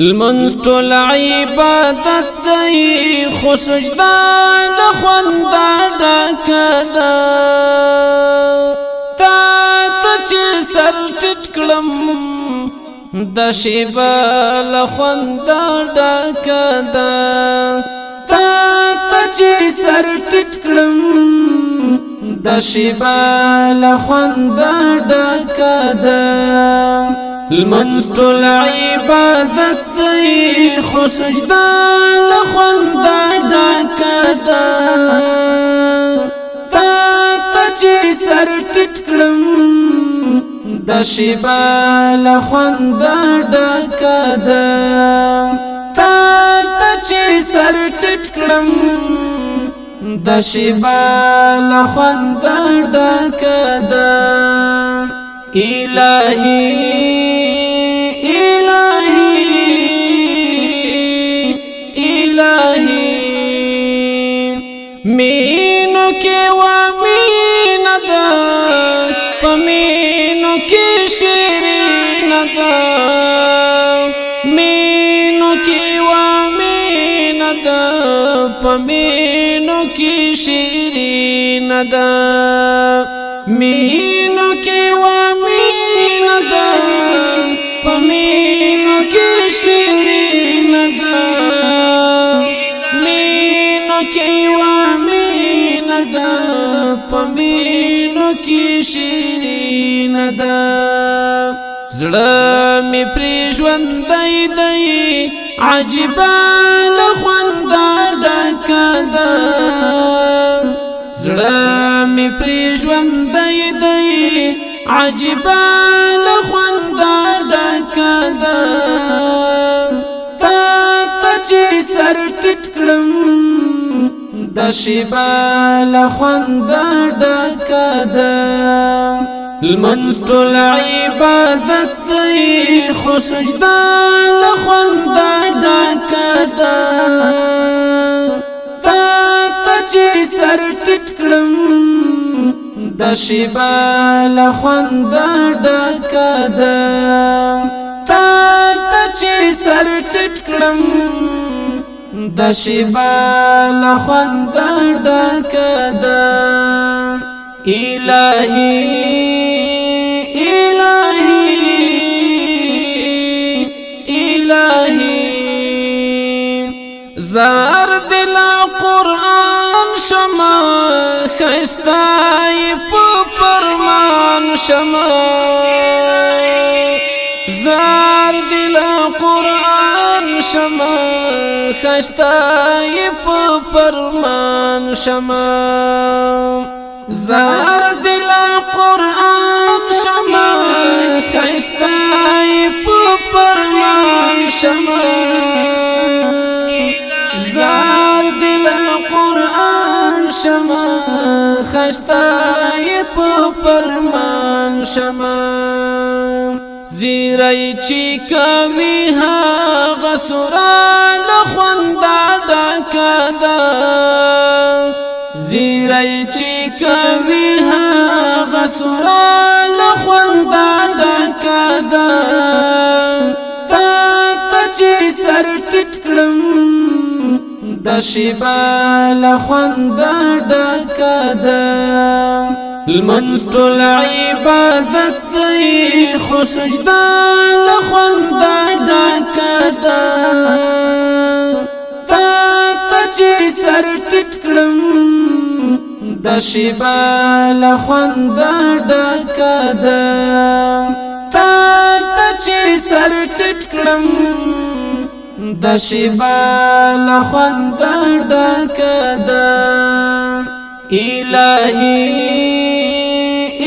لمن ټول عبادت دی خو سجدا له خوند ډکدا تا ته چې سر ټټ کړم د شیبا له خوند ډکدا تا ته چې سر ټټ کړم د شیبا له خوند ډکدا المنز ټول عبادت دی خو سجدا له خوندا ډکدا تا ته چې سر ټټ کړم د شیبا له خوندا ډکدا تا ته چې سر ټټ کړم د شیبا له خوندا ډکدا الہی کې و مين د پمين کې شیرین د مين کې و مين د پمين کې شیرین د مين کې و مين د پمين کې شیرین د مين کې ندا پمینو کی شیرین ندا زړه می پری ژوند دی دی عجیب له خوند ډکدا زړه می پری ژوند دی دی عجیب له خوند ډکدا تا ته سر ټټ کړم د شیبال خوند ډکا د المنس ټول عبادت دی خو سجدا له خوند ډکا د تا ته سر ټټ کړم د شیبال خوند ډکا د تا ته سر ټټ کړم د شیبال خوند ډکد الہی الہی الہی زار دل قران شما خستای په پرمان شما زار دل قران شما خستا په پرمان شمام زار دل قران شما خستا په پرمان شما زار دل قران شما خستا په پرمان شما زیرای چی کمی ها غسران دا زیری چی کوي ها غسرا لخوند ډکا دا تا تچ سر ټټ کړم د شیبا لخوند ډکا دا المنز ټول عبادت دی خو سجدا لخوند ډکا دا سر ټټ کړم د شیبا له خوند ډکا ده تا ته چې سر ټټ کړم د شیبا له خوند ډکا ده الہی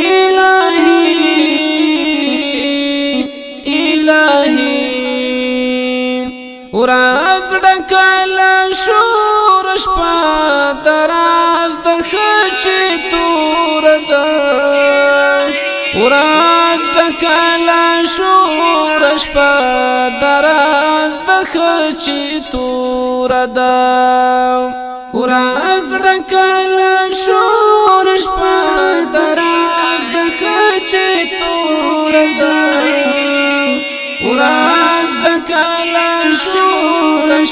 الہی الہی ورا زړه کله شور شپه دراز د خچې تور ده وراز ټکاله شور شپه دراز د خچې تور ده وراز ټکاله شور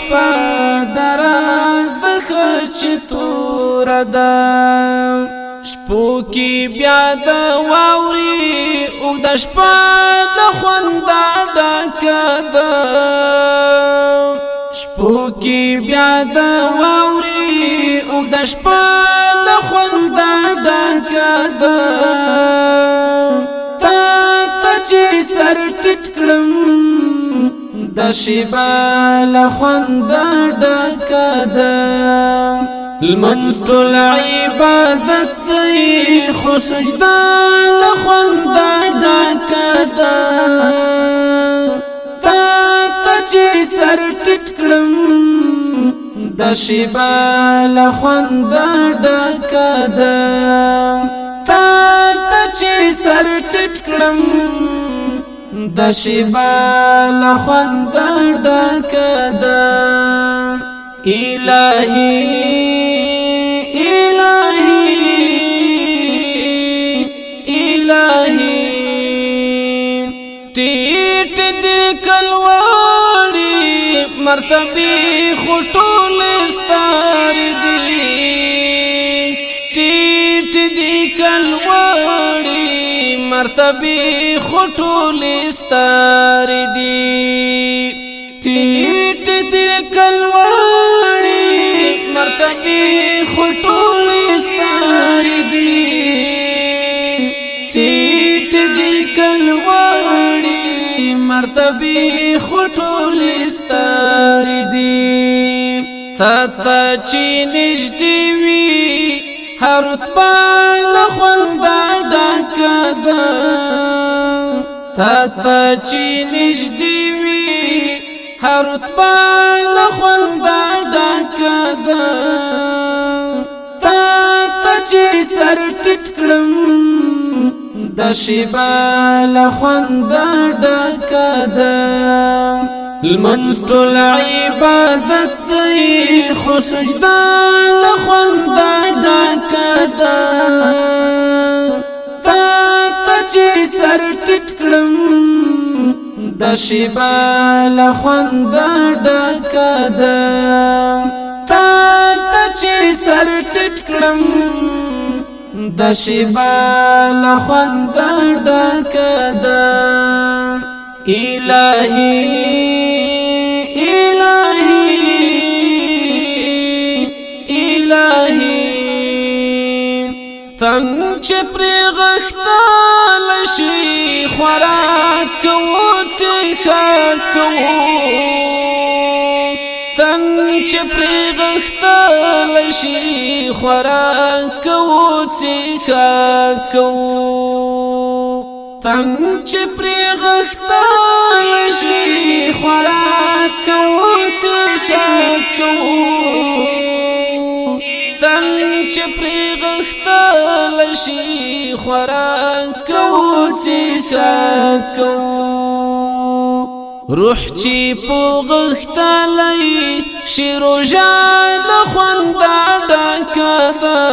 شپه دراز د خچ تور ده شپو کې بیا د واوري او د شپه د خوند ډکد شپو کې بیا د واوري او د شپه د خوند ډکد تا ته چې سر ټټ کړم د شیبال خوند ډکدا المنز ټول عبادت دی خو سجدا له خوند ډکدا تا ته چې سر ټټ کړم د شیبال خوند ډکدا تا ته چې سر ټټ کړم د شبال خوند ډکدا الہی مرتبه خټول استار دی ټیټ دی کلواړي مرتبه خټول استار دی ټیټ دی کلواړي مرتبه خټول استار دی تا ته چې نږدې هر رتبه له خوند ډکه ده تا ته چې نږدې وي هر رتبه له خوند ډکه ده تا ته چې سر ټټ کړم د شیبه له خوند ډکه ده المنز ټول عبادت دی خو سجدا له خوند ډکه ده تا ته چې سر ټټ کړم د شیبا له خوند ډکه ده تا ته چې سر ټټ کړم د شیبا له خوند ډکه ده الہی چې پرې غختال شي خوراک وو چې خاک وو تن چې پرې غختال شي خوراک وو چې خاک وو تن چې پرې غختال شي خوراک وو چې خاک وو تن چې پرې غختال شي خوراک کو چې سکو روح چې پوغختلې شیرو جان خواندا ډکدا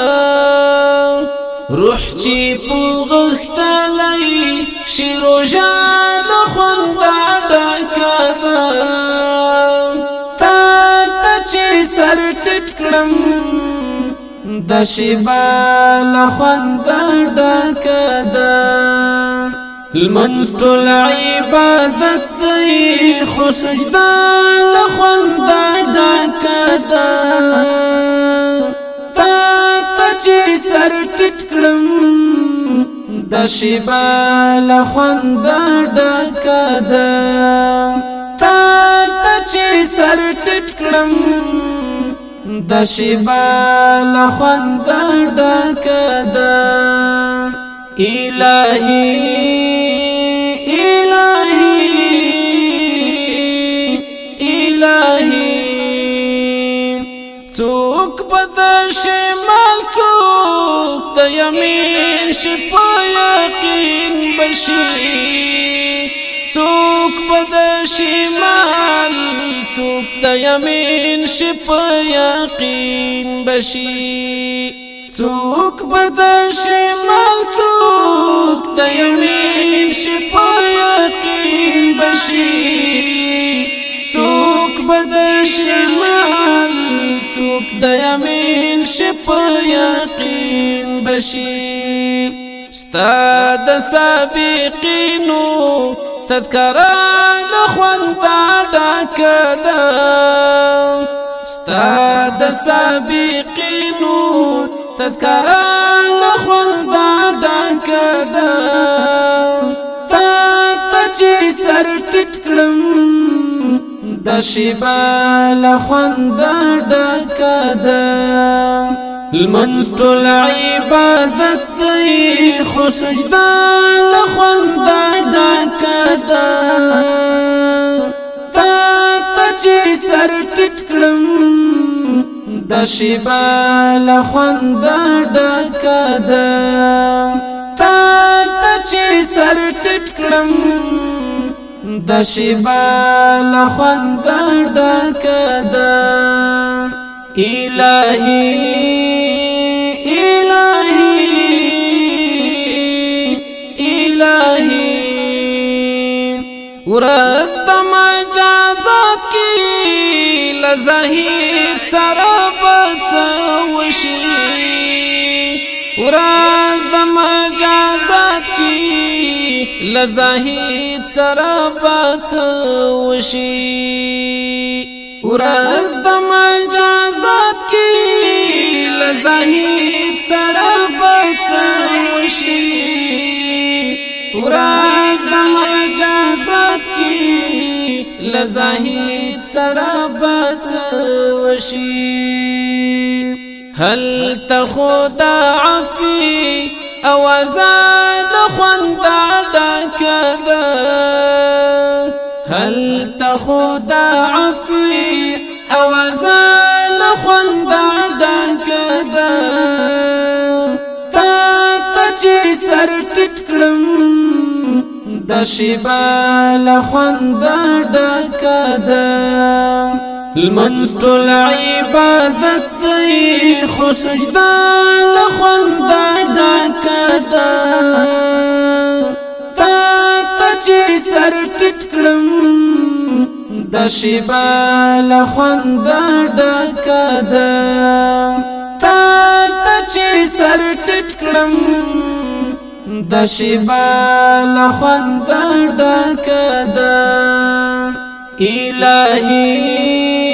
روح چې پوغختلې شیرو جان خواندا ډکدا تا ته چې سر ټټ کړم د شیبال خوند ډک ده المنس ټول عبادت دی خو سجدا له خوند ډک ده تا ته چې سر ټټ کړم د شیبال خوند ډک ده تا ته چې سر ټټ کړم د شیبال خوند ډکدا الہی الہی الہی څوک پد شمال څوک د یمین شپه یقین بشیر څوک په د شمال څوک د یمین شي په یقین بشي څوک په د شمال څوک د یمین شي په یقین بشي څوک په د شمال څوک د یمین شي په یقین بشي ستا د سابقینو تذکرہ لخوانتا ڈاکدا ستا د سابقینو تذکرہ لخوانتا ډکدا تا ته سر ټټ کړم د شیبال خوند ډکدا المنز ټول عبادت دی خو سجدا لخوند ډکدا تا ته چې سر ټټ کړم د شیبا لخوند ډکدا تا ته چې سر ټټ کړم د شیبا لخوند ډکدا الہی زهید سره بڅ وشي وراز د مجازات کی لزهید سره بڅ وشي وراز د مجازات کی لزهید سره بڅ وشي وراز د مجازات لزاهيد سرا بس وشي هل تخوت عفي اوازان خوند دکدا هل تخوت عفي اوازان خوند دکدا تا تجي سر ټټکړم د شیبال خوند ډکدا المنس ټول عبادت دی خو سجدا له خوند ډکدا تا ته چې سر ټټ کړم د شیبال خوند ډکدا تا ته چې سر ټټ کړم د شبال خوند ډکدا الہی